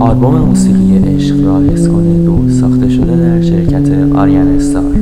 آلبوم موسیقی عشق را حس دو ساخته شده در شرکت آریان استار.